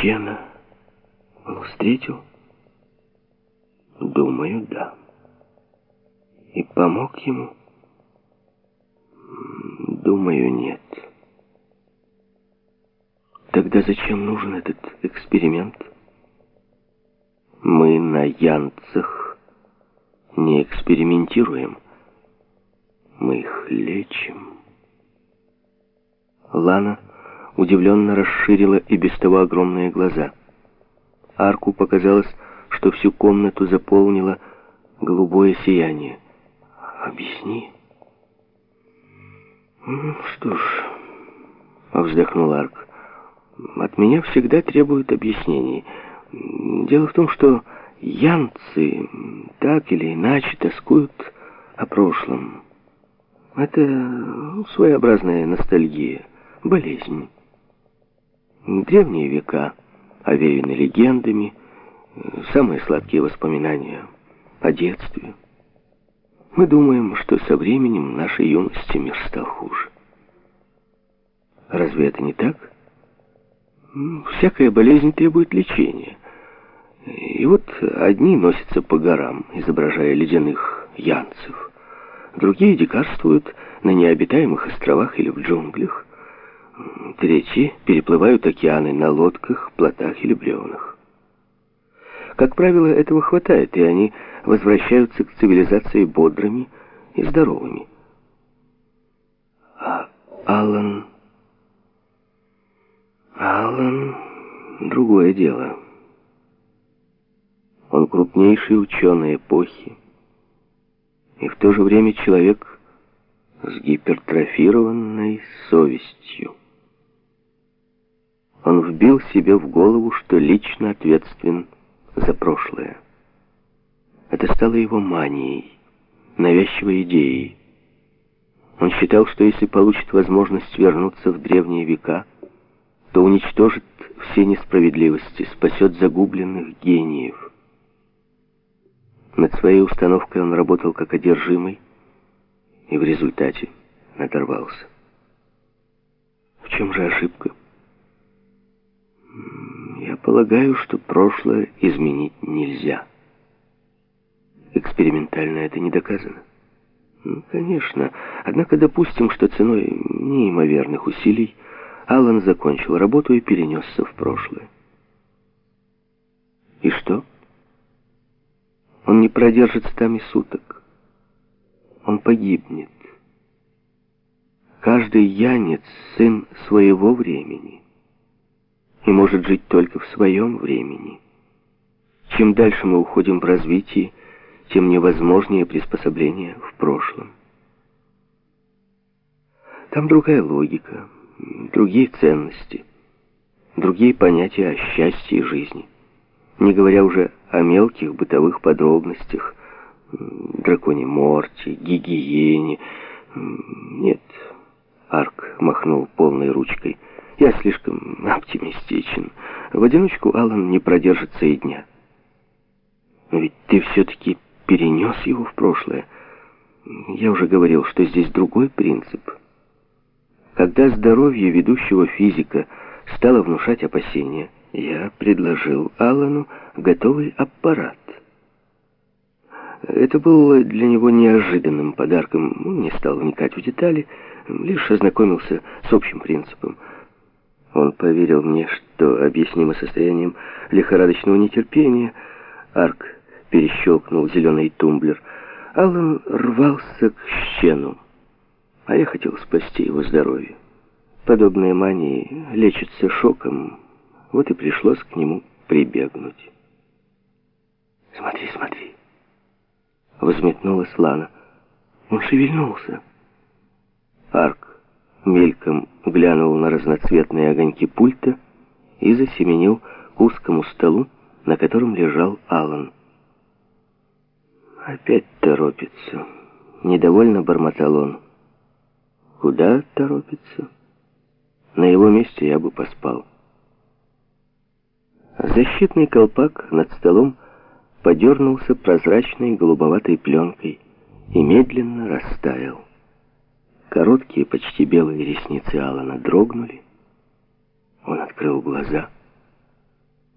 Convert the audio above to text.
Чена он встретил? Думаю, да. И помог ему? Думаю, нет. Тогда зачем нужен этот эксперимент? Мы на янцах не экспериментируем. Мы их лечим. Лана удивленно расширила и без того огромные глаза. Арку показалось, что всю комнату заполнило голубое сияние. «Объясни». «Что ж...» — вздохнул Арк. «От меня всегда требуют объяснений. Дело в том, что янцы так или иначе тоскуют о прошлом. Это своеобразная ностальгия, болезнь. Древние века овеяны легендами, самые сладкие воспоминания о детстве. Мы думаем, что со временем нашей юности мир стал хуже. Разве это не так? Всякая болезнь требует лечения. И вот одни носятся по горам, изображая ледяных янцев. Другие дикарствуют на необитаемых островах или в джунглях. Третьи переплывают океаны на лодках, плотах или бревнах. Как правило, этого хватает, и они возвращаются к цивилизации бодрыми и здоровыми. А Аллан... Аллан... Другое дело. Он крупнейший ученый эпохи, и в то же время человек с гипертрофированной совестью. Он вбил себе в голову, что лично ответственен за прошлое. Это стало его манией, навязчивой идеей. Он считал, что если получит возможность вернуться в древние века, то уничтожит все несправедливости, спасет загубленных гениев. Над своей установкой он работал как одержимый, и в результате надорвался. В чем же ошибка? Полагаю, что прошлое изменить нельзя. Экспериментально это не доказано. Ну, конечно. Однако допустим, что ценой неимоверных усилий Аллан закончил работу и перенесся в прошлое. И что? Он не продержится там и суток. Он погибнет. Каждый янец — сын своего времени и может жить только в своем времени. Чем дальше мы уходим в развитии, тем невозможнее приспособление в прошлом. Там другая логика, другие ценности, другие понятия о счастье и жизни. Не говоря уже о мелких бытовых подробностях, драконе Морте, гигиене. Нет, Арк махнул полной ручкой – я слишком оптимистичен. В одиночку Аллан не продержится и дня. Но ведь ты все-таки перенес его в прошлое. Я уже говорил, что здесь другой принцип. Когда здоровье ведущего физика стало внушать опасения, я предложил Аллану готовый аппарат. Это было для него неожиданным подарком. Он не стал вникать в детали, лишь ознакомился с общим принципом – он поверил мне, что объяснимо состоянием лихорадочного нетерпения. Арк перещелкнул зеленый тумблер. Аллан рвался к щену, а я хотел спасти его здоровье. Подобные мании лечатся шоком, вот и пришлось к нему прибегнуть. «Смотри, смотри!» Возметнулась Лана. Он шевельнулся. Арк мельком глянул на разноцветные огоньки пульта и засеменил к узкому столу, на котором лежал Алан. «Опять торопится», — недовольно бормотал он. «Куда торопится? На его месте я бы поспал». Защитный колпак над столом подернулся прозрачной голубоватой пленкой и медленно растаял. Короткие, почти белые ресницы Алана дрогнули. Он открыл глаза —